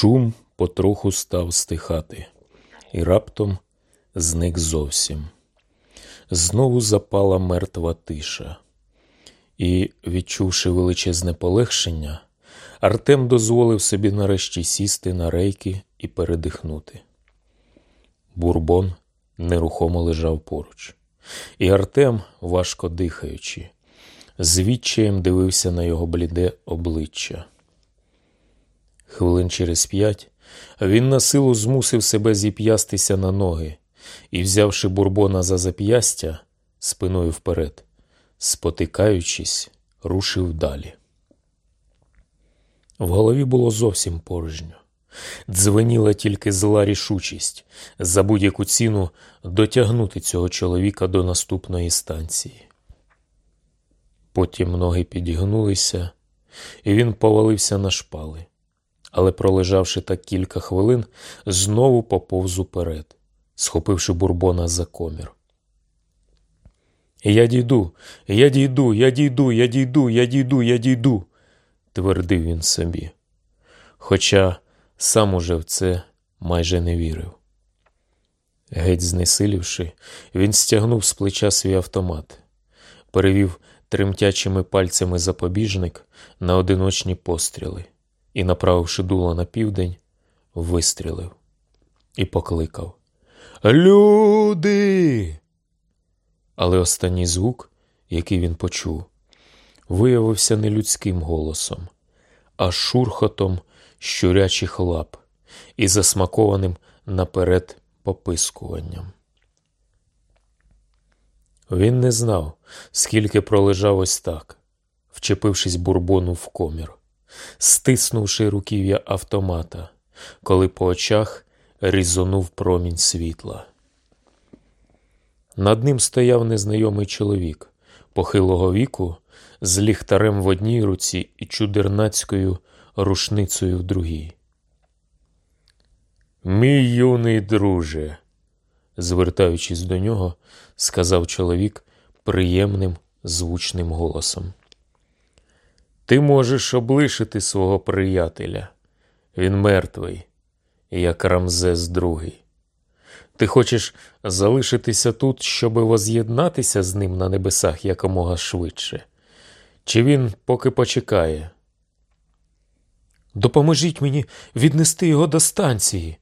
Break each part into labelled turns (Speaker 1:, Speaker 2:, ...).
Speaker 1: Шум потроху став стихати, і раптом зник зовсім. Знову запала мертва тиша, і, відчувши величезне полегшення, Артем дозволив собі нарешті сісти на рейки і передихнути. Бурбон нерухомо лежав поруч, і Артем, важко дихаючи, з відчаєм дивився на його бліде обличчя. Хвилин через п'ять він на силу змусив себе зіп'ястися на ноги і, взявши бурбона за зап'ястя спиною вперед, спотикаючись, рушив далі. В голові було зовсім порожньо. Дзвеніла тільки зла рішучість за будь-яку ціну дотягнути цього чоловіка до наступної станції. Потім ноги підігнулися, і він повалився на шпали, але, пролежавши так кілька хвилин, знову поповз уперед, схопивши бурбона за комір. Я дійду, я дійду, я дійду, я дійду, я дійду, я дійду, твердив він собі. Хоча сам уже в це майже не вірив. Геть знесилівши, він стягнув з плеча свій автомат, перевів тремтячими пальцями запобіжник на одиночні постріли і, направивши дуло на південь, вистрілив і покликав Люди. Але останній звук, який він почув, виявився не людським голосом, а шурхотом щурячих лап і засмакованим наперед попискуванням. Він не знав, скільки пролежав ось так, вчепившись бурбону в комір, стиснувши руків'я автомата, коли по очах різонув промінь світла. Над ним стояв незнайомий чоловік похилого віку з ліхтарем в одній руці і чудернацькою рушницею в другій. Мій юний друже, звертаючись до нього, сказав чоловік приємним звучним голосом. Ти можеш облишити свого приятеля. Він мертвий, як Рамзес другий. Ти хочеш залишитися тут, щоб воз'єднатися з ним на небесах якомога швидше? Чи він поки почекає? Допоможіть мені віднести його до станції,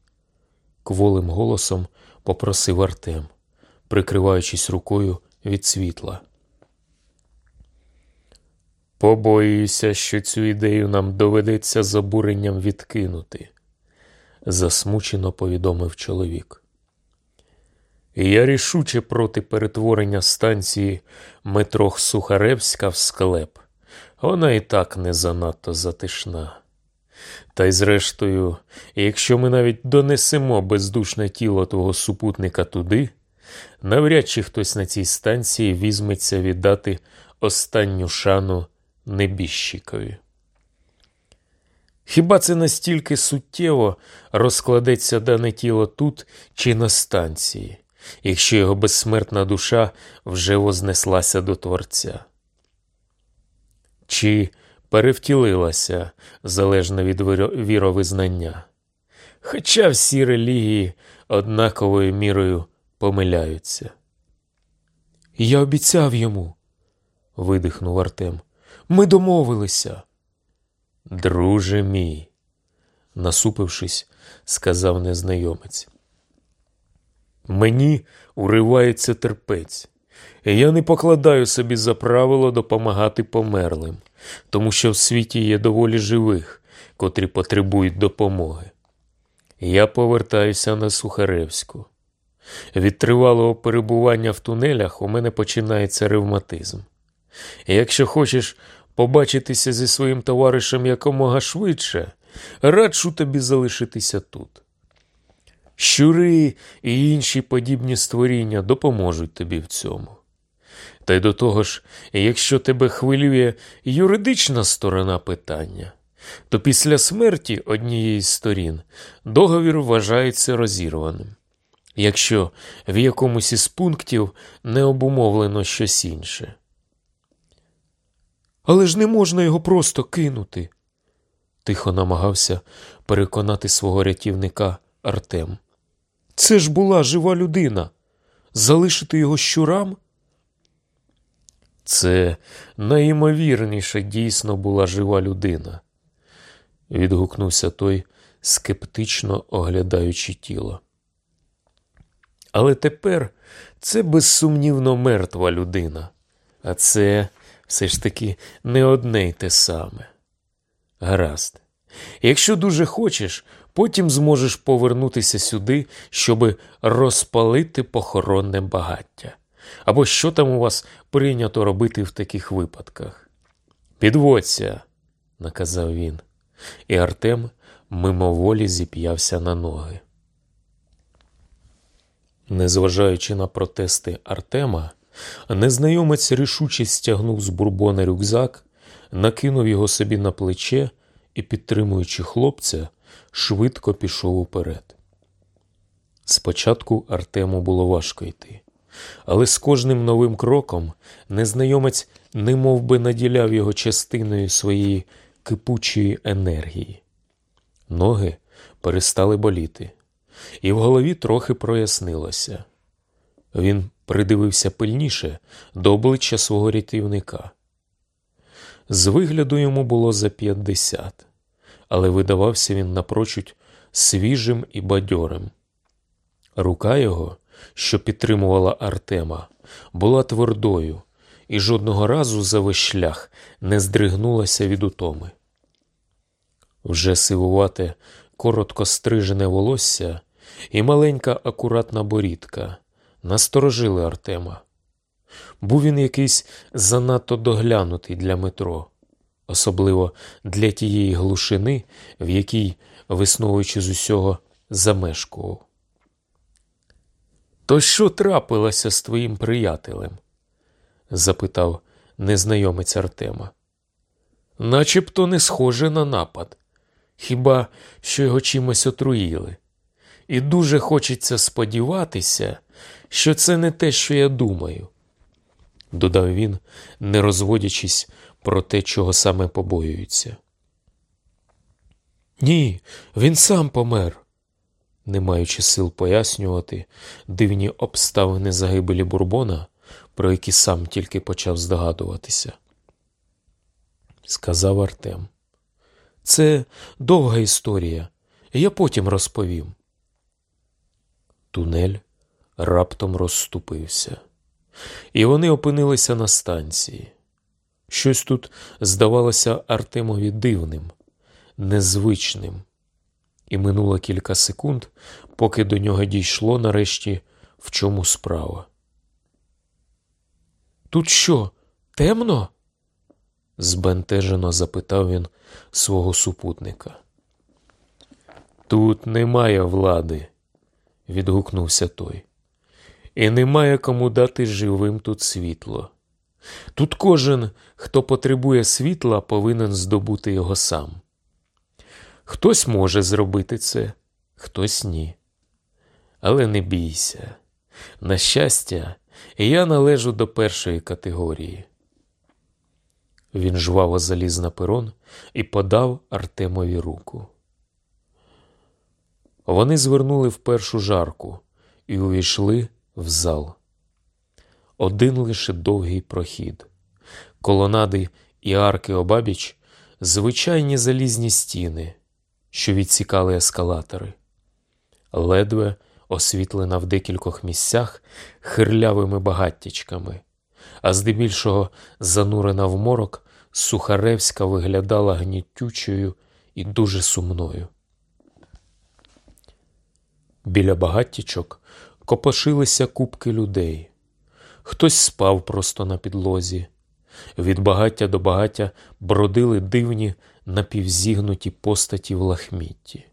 Speaker 1: кволим голосом попросив Артем, прикриваючись рукою від світла. Побоююся, що цю ідею нам доведеться з обуренням відкинути, засмучено повідомив чоловік. Я рішуче проти перетворення станції метрох Сухаревська в склеп. Вона і так не занадто затишна. Та й зрештою, якщо ми навіть донесемо бездушне тіло того супутника туди, навряд чи хтось на цій станції візьметься віддати останню шану небіжчикові. Хіба це настільки суттєво розкладеться дане тіло тут чи на станції, якщо його безсмертна душа вже вознеслася до Творця? Чи перевтілилася залежно від віровизнання? Хоча всі релігії однаковою мірою помиляються. Я обіцяв йому, видихнув Артем. Ми домовилися. Друже мій, насупившись, сказав незнайомець. Мені уривається терпець, я не покладаю собі за правило допомагати померлим, тому що в світі є доволі живих, котрі потребують допомоги. Я повертаюся на Сухаревську. Від тривалого перебування в тунелях у мене починається ревматизм. Якщо хочеш побачитися зі своїм товаришем якомога швидше, раджу тобі залишитися тут. Щури і інші подібні створіння допоможуть тобі в цьому. Та й до того ж, якщо тебе хвилює юридична сторона питання, то після смерті однієї з сторін договір вважається розірваним, якщо в якомусь із пунктів не обумовлено щось інше. Але ж не можна його просто кинути, тихо намагався переконати свого рятівника Артем. Це ж була жива людина. Залишити його щурам? Це найімовірніше дійсно була жива людина, відгукнувся той, скептично оглядаючи тіло. Але тепер це безсумнівно мертва людина, а це все ж таки не одне й те саме. Гаразд. Якщо дуже хочеш, потім зможеш повернутися сюди, щоби розпалити похоронне багаття. Або що там у вас прийнято робити в таких випадках? Підводься, наказав він, і Артем мимоволі зіп'явся на ноги. Незважаючи на протести Артема, незнайомець рішуче стягнув з бурбона рюкзак, накинув його собі на плече і, підтримуючи хлопця, швидко пішов уперед. Спочатку Артему було важко йти, але з кожним новим кроком незнайомець немов би наділяв його частиною своєї кипучої енергії. Ноги перестали боліти, і в голові трохи прояснилося. Він придивився пильніше до обличчя свого рятівника. З вигляду йому було за п'ятдесят, але видавався він напрочудь свіжим і бадьорим. Рука його, що підтримувала Артема, була твердою і жодного разу за весь шлях не здригнулася від утоми. Вже сивувате, коротко стрижене волосся і маленька акуратна борідка насторожили Артема. Був він якийсь занадто доглянутий для метро, особливо для тієї глушини, в якій, висновуючи з усього, замешкував. То що трапилося з твоїм приятелем? запитав незнайомець Артема. Начебто не схоже на напад, хіба що його чимось отруїли. І дуже хочеться сподіватися, що це не те, що я думаю, додав він, не розводячись про те, чого саме побоюється. Ні, він сам помер, не маючи сил пояснювати дивні обставини загибелі Бурбона, про які сам тільки почав здогадуватися. Сказав Артем. Це довга історія, я потім розповім. Тунель раптом розступився, і вони опинилися на станції. Щось тут здавалося Артемові дивним, незвичним, і минуло кілька секунд, поки до нього дійшло нарешті, в чому справа. Тут що, темно? збентежено запитав він свого супутника. Тут немає влади, відгукнувся той. І немає кому дати живим тут світло. Тут кожен, хто потребує світла, повинен здобути його сам. Хтось може зробити це, хтось ні. Але не бійся. На щастя, я належу до першої категорії. Він жваво заліз на перон і подав Артемові руку. Вони звернули в першу жарку і увійшли в зал. Один лише довгий прохід, колонади і арки обабіч, звичайні залізні стіни, що відсікали ескалатори, ледве освітлена в декількох місцях хирлявими багаттячками, а здебільшого занурена в морок, Сухаревська виглядала гнітючою і дуже сумною. Біля багаттячок копошилися купки людей. Хтось спав просто на підлозі. Від багаття до багаття бродили дивні напівзігнуті постаті в лахмітті.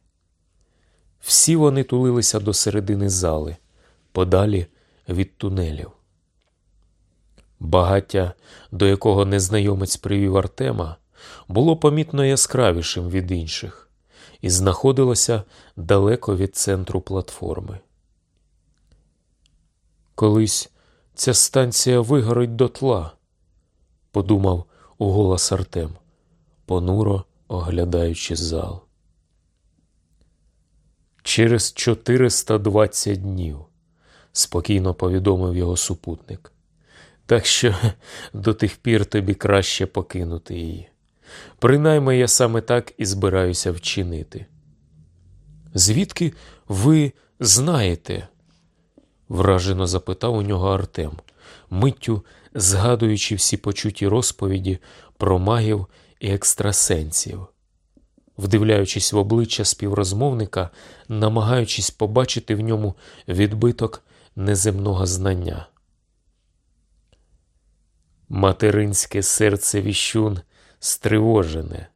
Speaker 1: Всі вони тулилися до середини зали, подалі від тунелів. Багаття, до якого незнайомець привів Артема, було помітно яскравішим від інших і знаходилося далеко від центру платформи. Колись ця станція вигорить дотла, подумав уголос Артем, понуро оглядаючи зал. Через 420 днів, спокійно повідомив його супутник. Так що до тих пір тобі краще покинути її. Принаймні я саме так і збираюся вчинити. Звідки ви знаєте? вражено запитав у нього Артем, миттю згадуючи всі почуті розповіді про магів і екстрасенсів, вдивляючись в обличчя співрозмовника, намагаючись побачити в ньому відбиток неземного знання. Материнське серце віщун стривожене,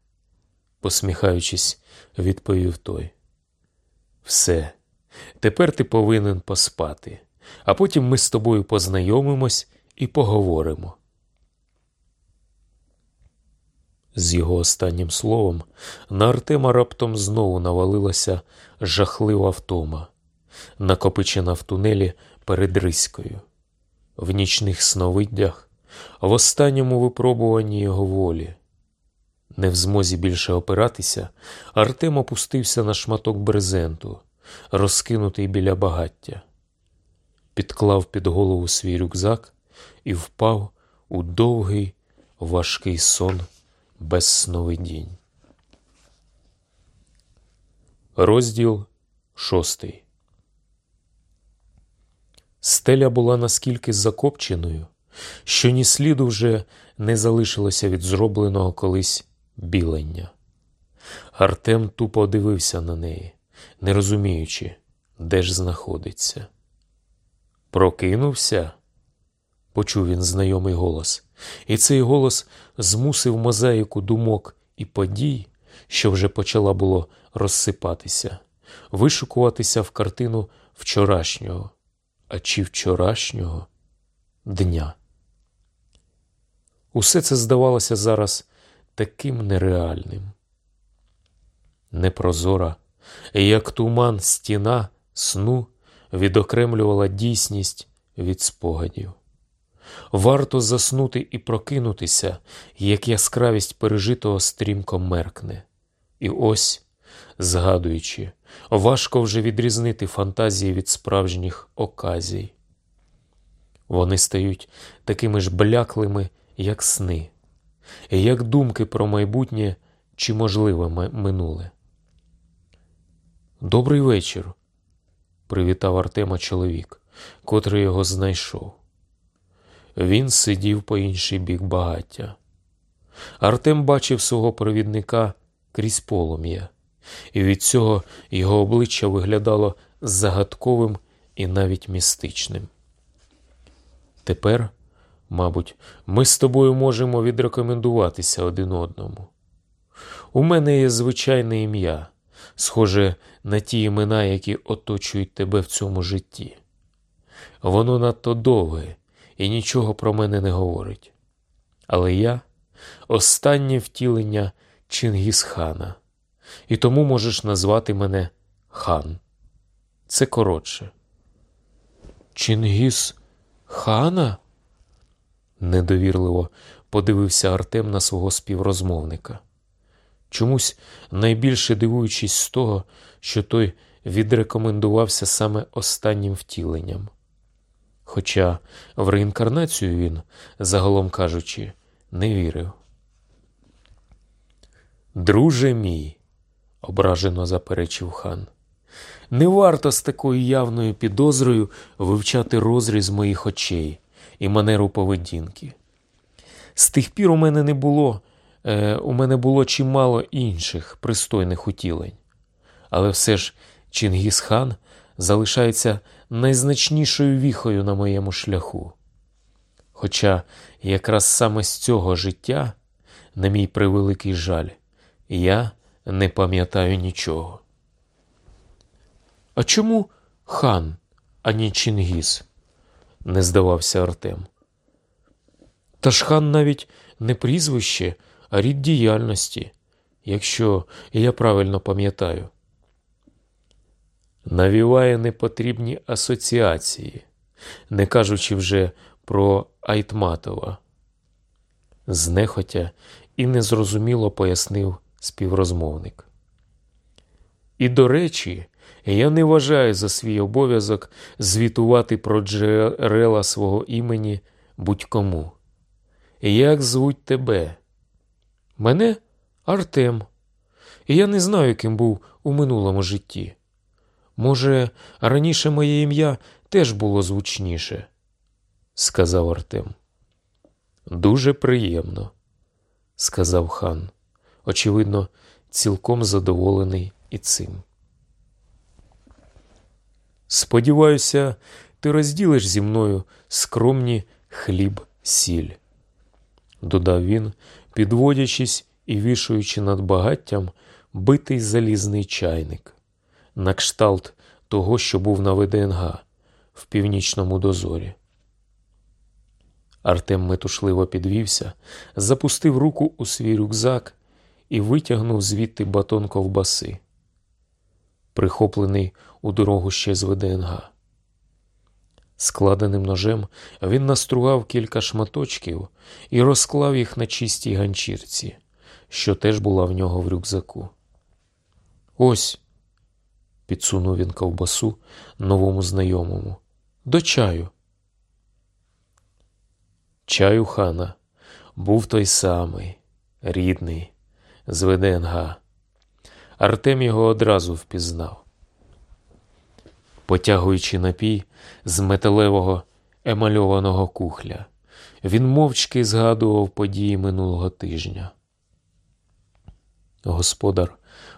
Speaker 1: посміхаючись, відповів той. Все, тепер ти повинен поспати, а потім ми з тобою познайомимось і поговоримо. З його останнім словом на Артема раптом знову навалилася жахлива втома, накопичена в тунелі перед Риською, в нічних сновиддях, в останньому випробуванні його волі. Не в змозі більше опиратися, Артем опустився на шматок брезенту, розкинутий біля багаття, підклав під голову свій рюкзак і впав у довгий важкий сон без сновидінь. Розділ шостий. Стеля була наскільки закопченою, що ні сліду вже не залишилося від зробленого колись білення. Артем тупо дивився на неї, не розуміючи, де ж знаходиться. Прокинувся, почув він знайомий голос, і цей голос змусив мозаїку думок і подій, що вже почала було розсипатися, вишукуватися в картину вчорашнього, а чи вчорашнього дня. Усе це здавалося зараз таким нереальним. Непрозора, як туман стіна сну відокремлювала дійсність від спогадів. Варто заснути і прокинутися, як яскравість пережитого стрімко меркне. І ось, згадуючи, важко вже відрізнити фантазії від справжніх оказій. Вони стають такими ж бляклими, як сни, як думки про майбутнє чи можливе минуле. Добрий вечір, привітав Артема чоловік, котрий його знайшов. Він сидів по інший бік багаття. Артем бачив свого провідника крізь полум'я, і від цього його обличчя виглядало загадковим і навіть містичним. Тепер, мабуть, ми з тобою можемо відрекомендуватися один одному. У мене є звичайне ім'я, схоже на ті імена, які оточують тебе в цьому житті. Воно надто довге і нічого про мене не говорить. Але я останнє втілення Чингісхана, і тому можеш назвати мене хан. Це коротше. Чингіс хана? Недовірливо подивився Артем на свого співрозмовника. Чомусь найбільше дивуючись з того, що той відрекомендувався саме останнім втіленням. Хоча в реінкарнацію він, загалом кажучи, не вірив. Друже мій, ображено заперечив хан, не варто з такою явною підозрою вивчати розріз моїх очей і манеру поведінки. З тих пір у мене не було, е, у мене було чимало інших пристойних утілень, але все ж Чингіс хан залишається найзначнішою віхою на моєму шляху. Хоча якраз саме з цього життя, на мій превеликий жаль, я не пам'ятаю нічого. А чому хан, а не Чингіс? Не здавався Артем. Та ж хан навіть не прізвище, а рід діяльності, якщо я правильно пам'ятаю навіває непотрібні асоціації, не кажучи вже про Айтматова. Знехотя і незрозуміло пояснив співрозмовник. І, до речі, я не вважаю за свій обов'язок звітувати про джерела свого імені будь-кому. Як звуть тебе? Мене Артем. І я не знаю, ким був у минулому житті. Може, раніше моє ім'я теж було звучніше, сказав Артем. Дуже приємно, сказав хан, очевидно, цілком задоволений і цим. Сподіваюся, ти розділиш зі мною скромні хліб, сіль, додав він, підводячись і вішуючи над багаттям битий залізний чайник, на кшталт того, що був на ВДНГ в північному дозорі. Артем метушливо підвівся, запустив руку у свій рюкзак і витягнув звідти батон ковбаси, прихоплений у дорогу ще з ВДНГ. Складеним ножем він настругав кілька шматочків і розклав їх на чистій ганчірці, що теж була в нього в рюкзаку. Ось, підсунув він ковбасу новому знайомому. До чаю. Чаю хана був той самий, рідний, з ВДНГ. Артем його одразу впізнав. Потягуючи напій з металевого емальованого кухля, він мовчки згадував події минулого тижня. Господар,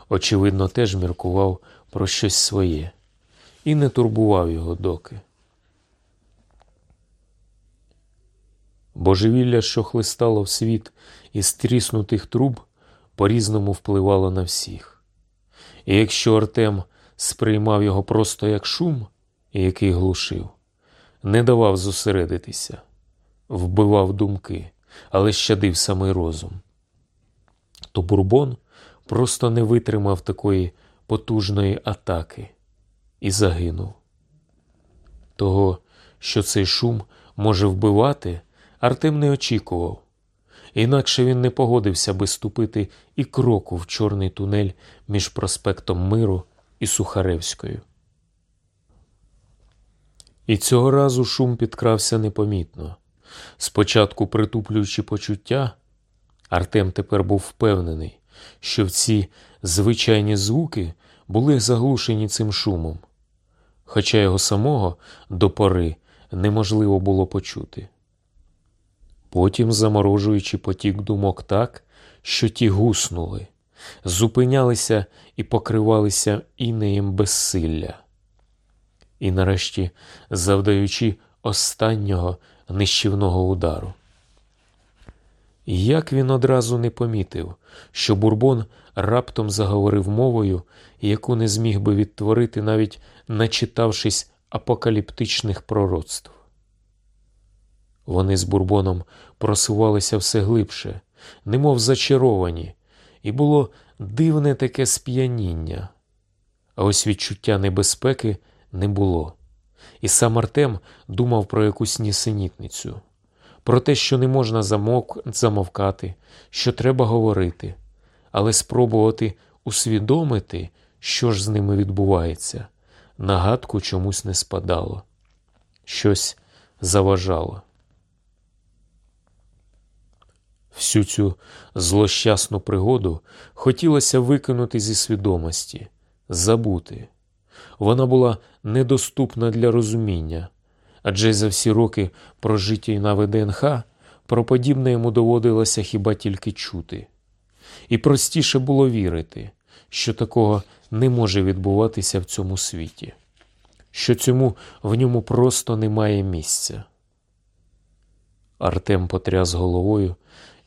Speaker 1: очевидно, теж міркував про щось своє і не турбував його доки. Божевілля, що хлистало в світ із тріснутих труб, по-різному впливало на всіх. І якщо Артем сприймав його просто як шум, який глушив, не давав зосередитися, вбивав думки, але щадив самий розум, то бурбон просто не витримав такої потужної атаки і загинув. Того, що цей шум може вбивати, Артем не очікував, інакше він не погодився би ступити і кроку в чорний тунель між проспектом Миру і Сухаревською. І цього разу шум підкрався непомітно. Спочатку притуплюючи почуття, Артем тепер був впевнений, що ці звичайні звуки були заглушені цим шумом, хоча його самого до пори неможливо було почути. Потім заморожуючи потік думок так, що ті гуснули, зупинялися і покривалися інеєм безсилля. І нарешті завдаючи останнього нищівного удару. Як він одразу не помітив, що бурбон раптом заговорив мовою, яку не зміг би відтворити, навіть начитавшись апокаліптичних пророцтв. Вони з бурбоном просувалися все глибше, немов зачаровані, і було дивне таке сп'яніння, а ось відчуття небезпеки не було. І сам Артем думав про якусь нісенітницю, про те, що не можна замовк... замовкати, що треба говорити, але спробувати усвідомити, що ж з ними відбувається, нагадку чомусь не спадало, щось заважало. Всю цю злощасну пригоду хотілося викинути зі свідомості, забути. Вона була недоступна для розуміння, адже за всі роки прожиті на ВДНХ про подібне йому доводилося хіба тільки чути. І простіше було вірити, що такого не може відбуватися в цьому світі, що цьому в ньому просто немає місця. Артем потряс головою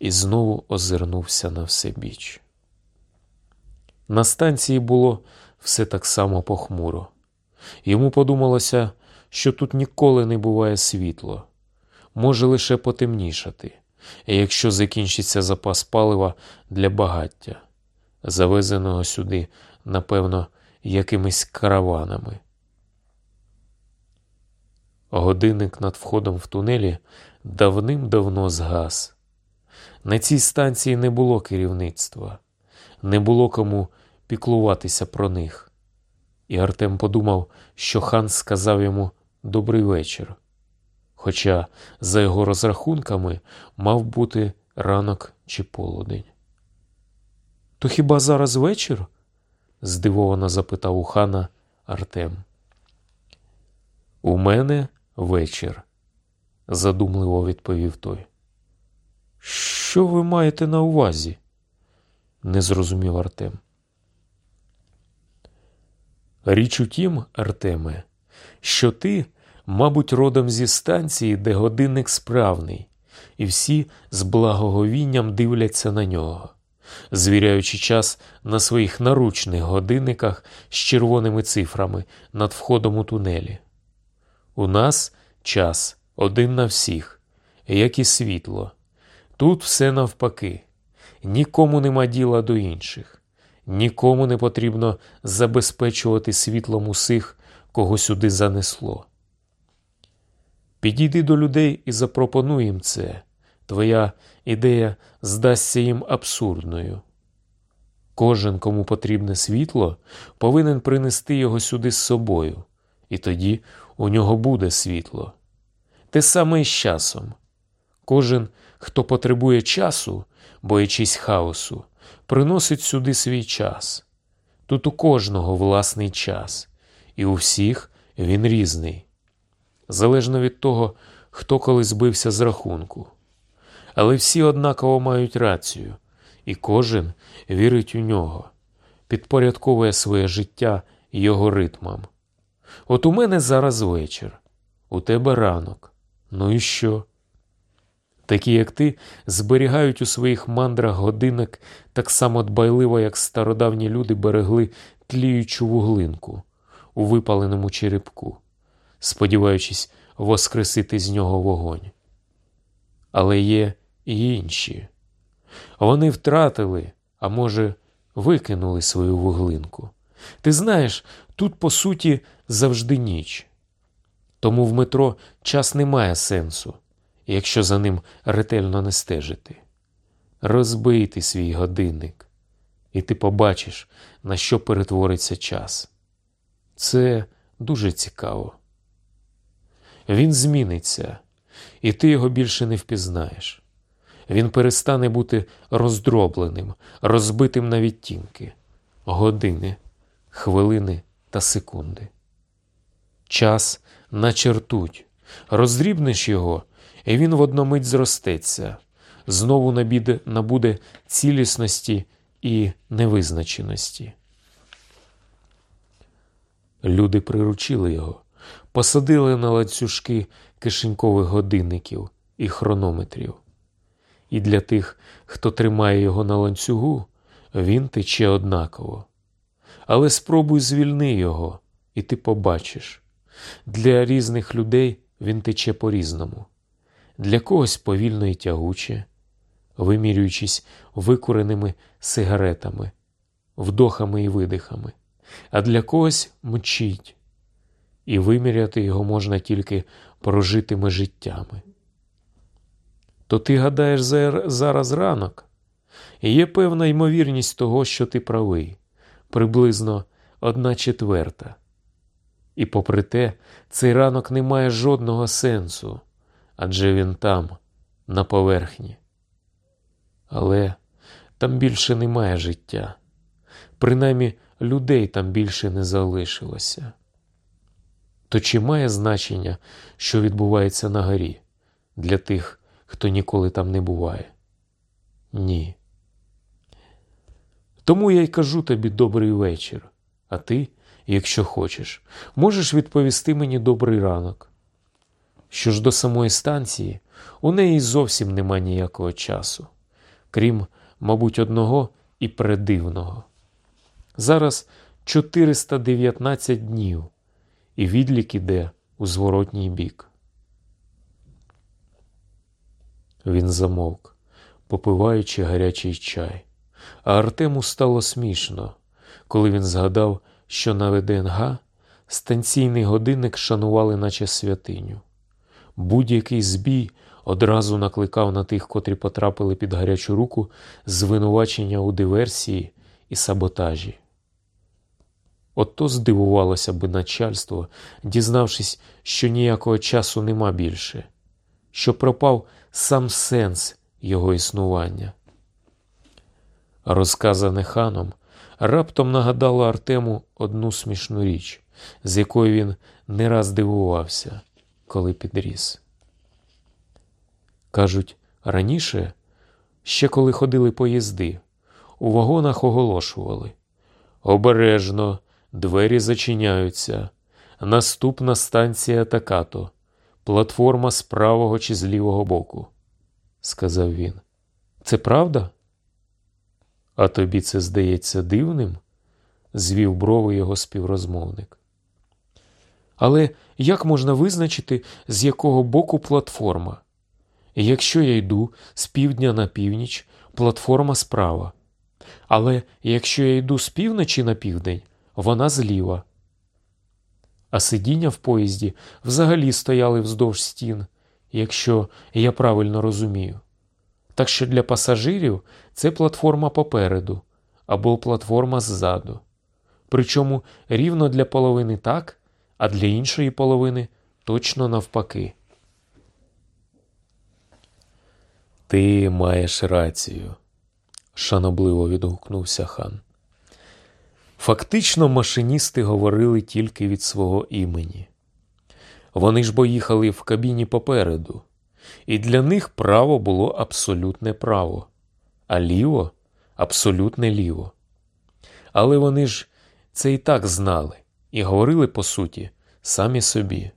Speaker 1: і знову озирнувся на все біч. На станції було все так само похмуро. Йому подумалося, що тут ніколи не буває світло, може лише потемнішати, якщо закінчиться запас палива для багаття, завезеного сюди, напевно, якимись караванами. Годинник над входом в тунелі давним-давно згас. На цій станції не було керівництва, не було кому піклуватися про них. І Артем подумав, що хан сказав йому добрий вечір. Хоча, за його розрахунками, мав бути ранок чи полудень. То хіба зараз вечір? здивовано запитав у хана Артем. У мене вечір, задумливо відповів той. Що ви маєте на увазі? не зрозумів Артем. Річ у тім, Артеме, що ти, мабуть, родом зі станції, де годинник справний, і всі з благоговінням дивляться на нього, звіряючи час на своїх наручних годинниках з червоними цифрами над входом у тунелі. У нас час один на всіх, як і світло. Тут все навпаки, нікому нема діла до інших, нікому не потрібно забезпечувати світлом усіх, кого сюди занесло. Підійди до людей і запропонуй їм це. Твоя ідея здасться їм абсурдною. Кожен, кому потрібне світло, повинен принести його сюди з собою, і тоді у нього буде світло. Те саме і з часом. Кожен, хто потребує часу, боячись хаосу, приносить сюди свій час. Тут у кожного власний час, і у всіх він різний, залежно від того, хто коли збився з рахунку. Але всі однаково мають рацію, і кожен вірить у нього, підпорядковує своє життя його ритмам. От у мене зараз вечір, у тебе ранок. Ну і що? Такі, як ти, зберігають у своїх мандрах годинник так само дбайливо, як стародавні люди берегли тліючу вуглинку у випаленому черепку, сподіваючись воскресити з нього вогонь. Але є і інші. Вони втратили, а може, викинули свою вуглинку. Ти знаєш, тут, по суті, завжди ніч. Тому в метро час не має сенсу, якщо за ним ретельно не стежити. Розбийте свій годинник, і ти побачиш, на що перетвориться час. Це дуже цікаво. Він зміниться, і ти його більше не впізнаєш. Він перестане бути роздробленим, розбитим на відтінки, години, хвилини та секунди. Час начертуть, роздрібнеш його, і він в одномить зростеться, знову набіде, набуде цілісності і невизначеності. Люди приручили його, посадили на ланцюжки кишенькових годинників і хронометрів. І для тих, хто тримає його на ланцюгу, він тече однаково. Але спробуй звільни його, і ти побачиш. Для різних людей він тече по-різному, для когось повільно і тягуче, вимірюючись викуреними сигаретами, вдохами і видихами, а для когось мчить, і виміряти його можна тільки прожитими життями. То ти гадаєш зараз ранок, і є певна ймовірність того, що ти правий, приблизно одна четверта. І попри те, цей ранок не має жодного сенсу, адже він там, на поверхні. Але там більше немає життя, принаймні людей там більше не залишилося. То чи має значення, що відбувається на горі для тих, хто ніколи там не буває? Ні. Тому я й кажу тобі добрий вечір, а ти якщо хочеш, можеш відповісти мені добрий ранок. Що ж до самої станції, у неї зовсім нема ніякого часу, крім, мабуть, одного і предивного. Зараз 419 днів, і відлік іде у зворотній бік. Він замовк, попиваючи гарячий чай, а Артему стало смішно, коли він згадав, що на ВДНГ станційний годинник шанували, наче святиню. Будь-який збій одразу накликав на тих, котрі потрапили під гарячу руку звинувачення у диверсії і саботажі. Ото здивувалося би начальство, дізнавшись, що ніякого часу нема більше, що пропав сам сенс його існування. Розказане ханом раптом нагадало Артему одну смішну річ, з якою він не раз дивувався, коли підріс. Кажуть, раніше, ще коли ходили поїзди, у вагонах оголошували Обережно, двері зачиняються. Наступна станція такато, платформа з правого чи з лівого боку, сказав він. Це правда? А тобі це здається дивним? звів брови його співрозмовник. Але як можна визначити, з якого боку платформа? Якщо я йду з півдня на північ, платформа справа. Але якщо я йду з півночі на південь, вона зліва. А сидіння в поїзді взагалі стояли вздовж стін, якщо я правильно розумію. Так що для пасажирів це платформа попереду або платформа ззаду. Причому рівно для половини так, а для іншої половини точно навпаки. Ти маєш рацію, шанобливо відгукнувся хан. Фактично, машиністи говорили тільки від свого імені. Вони ж бо їхали в кабіні попереду, і для них право було абсолютне право, а ліво абсолютне ліво. Але вони ж це і так знали і говорили по суті самі собі.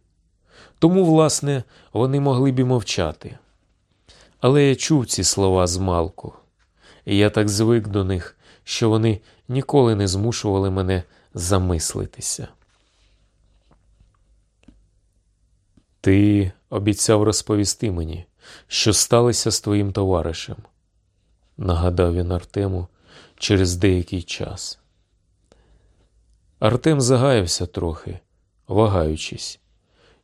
Speaker 1: Тому, власне, вони могли б і мовчати. Але я чув ці слова з малку, і я так звик до них, що вони ніколи не змушували мене замислитися. Ти обіцяв розповісти мені, що сталося з твоїм товаришем, нагадав він Артему через деякий час. Артем загаявся трохи, вагаючись,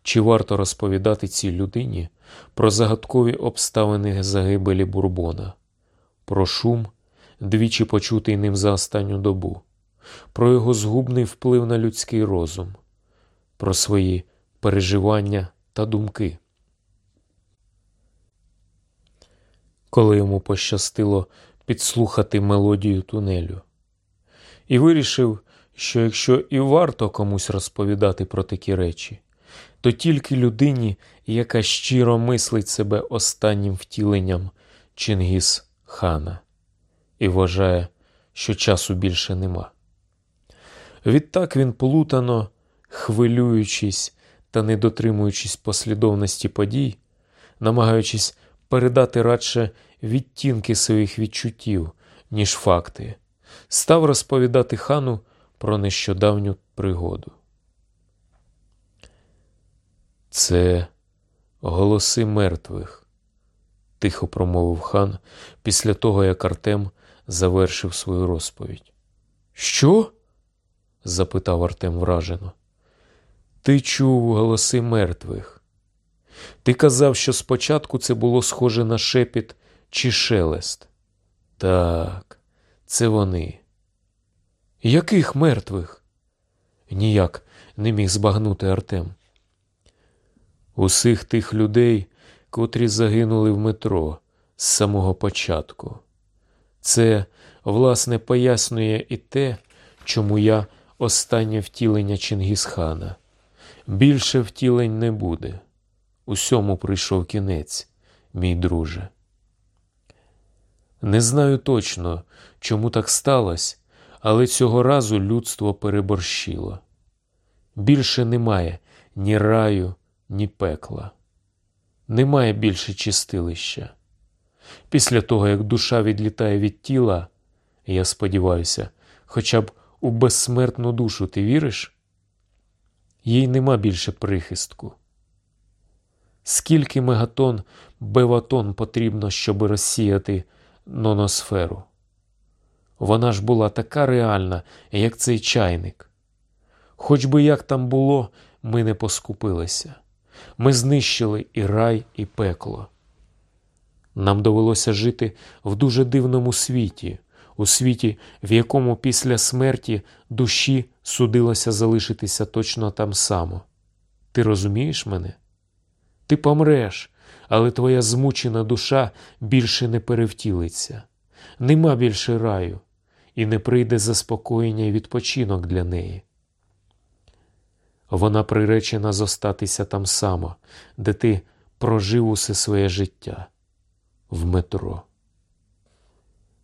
Speaker 1: чи варто розповідати цій людині про загадкові обставини загибелі Бурбона, про шум, двічі почутий ним за останню добу, про його згубний вплив на людський розум, про свої переживання та думки. Коли йому пощастило підслухати мелодію тунелю, і вирішив, що якщо і варто комусь розповідати про такі речі, то тільки людині, яка щиро мислить себе останнім втіленням Чингіс хана і вважає, що часу більше нема. Відтак він плутано, хвилюючись та не дотримуючись послідовності подій, намагаючись передати радше відтінки своїх відчуттів, ніж факти, став розповідати хану про нещодавню пригоду. Це голоси мертвих, тихо промовив хан після того, як Артем завершив свою розповідь. Що? запитав Артем вражено. Ти чув голоси мертвих. Ти казав, що спочатку це було схоже на шепіт чи шелест. Так, це вони. Яких мертвих? Ніяк не міг збагнути Артем. Усіх тих людей, котрі загинули в метро з самого початку. Це, власне, пояснює і те, чому я останнє втілення Чингісхана. Більше втілень не буде. Усьому прийшов кінець, мій друже. Не знаю точно, чому так сталося, але цього разу людство переборщило. Більше немає ні раю, ні пекла. Немає більше чистилища. Після того, як душа відлітає від тіла, я сподіваюся, хоча б у безсмертну душу ти віриш? Їй нема більше прихистку. Скільки мегатон беватон потрібно, щоб розсіяти ноносферу? Вона ж була така реальна, як цей чайник. Хоч би як там було, ми не поскупилися. Ми знищили і рай, і пекло. Нам довелося жити в дуже дивному світі, у світі, в якому після смерті душі судилося залишитися точно там само. Ти розумієш мене? Ти помреш, але твоя змучена душа більше не перевтілиться, нема більше раю, і не прийде заспокоєння і відпочинок для неї. Вона приречена зостатися там само, де ти прожив усе своє життя в метро.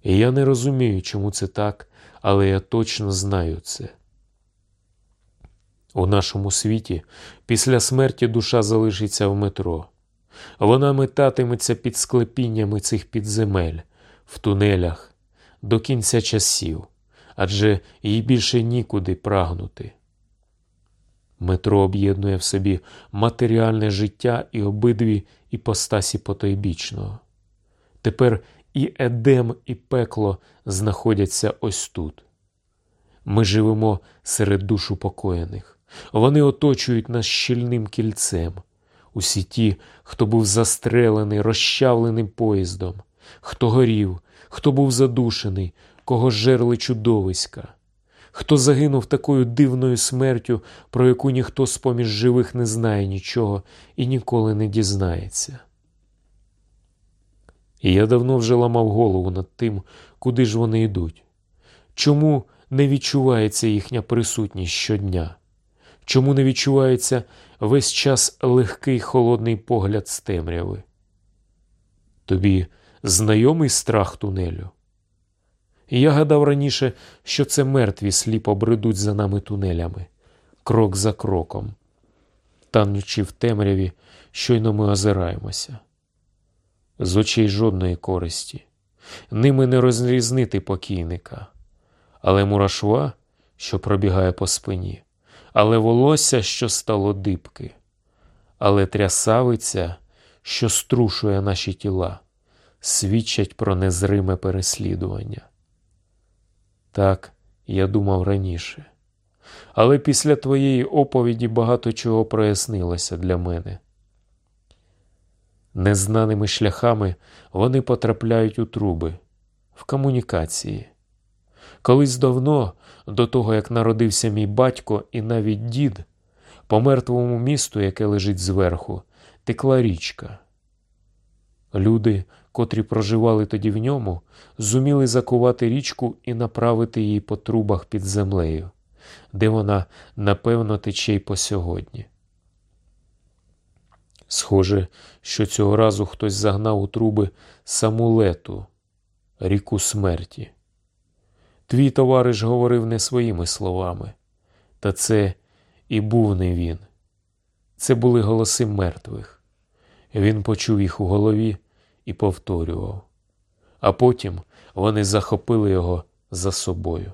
Speaker 1: І я не розумію, чому це так, але я точно знаю це. У нашому світі після смерті душа залишиться в метро. Вона метатиметься під склепіннями цих підземель, в тунелях до кінця часів, адже їй більше нікуди прагнути. Метро об'єднує в собі матеріальне життя і обидві іпостасі потойбічного. Тепер і Едем, і пекло знаходяться ось тут. Ми живемо серед душ упокоєних. Вони оточують нас щільним кільцем. Усі ті, хто був застрелений, розчавленим поїздом, хто горів, хто був задушений, кого жерли чудовиська, хто загинув такою дивною смертю, про яку ніхто з поміж живих не знає нічого і ніколи не дізнається. І я давно вже ламав голову над тим, куди ж вони йдуть. Чому не відчувається їхня присутність щодня? Чому не відчувається весь час легкий холодний погляд з темряви? Тобі знайомий страх тунелю? Я гадав раніше, що це мертві сліпо бредуть за нами тунелями, крок за кроком. Танучи в темряві, щойно ми озираємося. З очей жодної користі. Ними не розрізнити покійника, але мурашва, що пробігає по спині, але волосся, що стало дибки, але трясавиця, що струшує наші тіла, свідчать про незриме переслідування. Так я думав раніше. Але після твоєї оповіді багато чого прояснилося для мене. Незнаними шляхами вони потрапляють у труби, в комунікації. Колись давно, до того як народився мій батько і навіть дід, по мертвому місту, яке лежить зверху, текла річка. Люди, котрі проживали тоді в ньому, зуміли закувати річку і направити її по трубах під землею, де вона напевно тече й по сьогодні. Схоже, що цього разу хтось загнав у труби саму лету, ріку смерті. Твій товариш говорив не своїми словами, та це і був не він. Це були голоси мертвих. Він почув їх у голові і повторював, а потім вони захопили його за собою.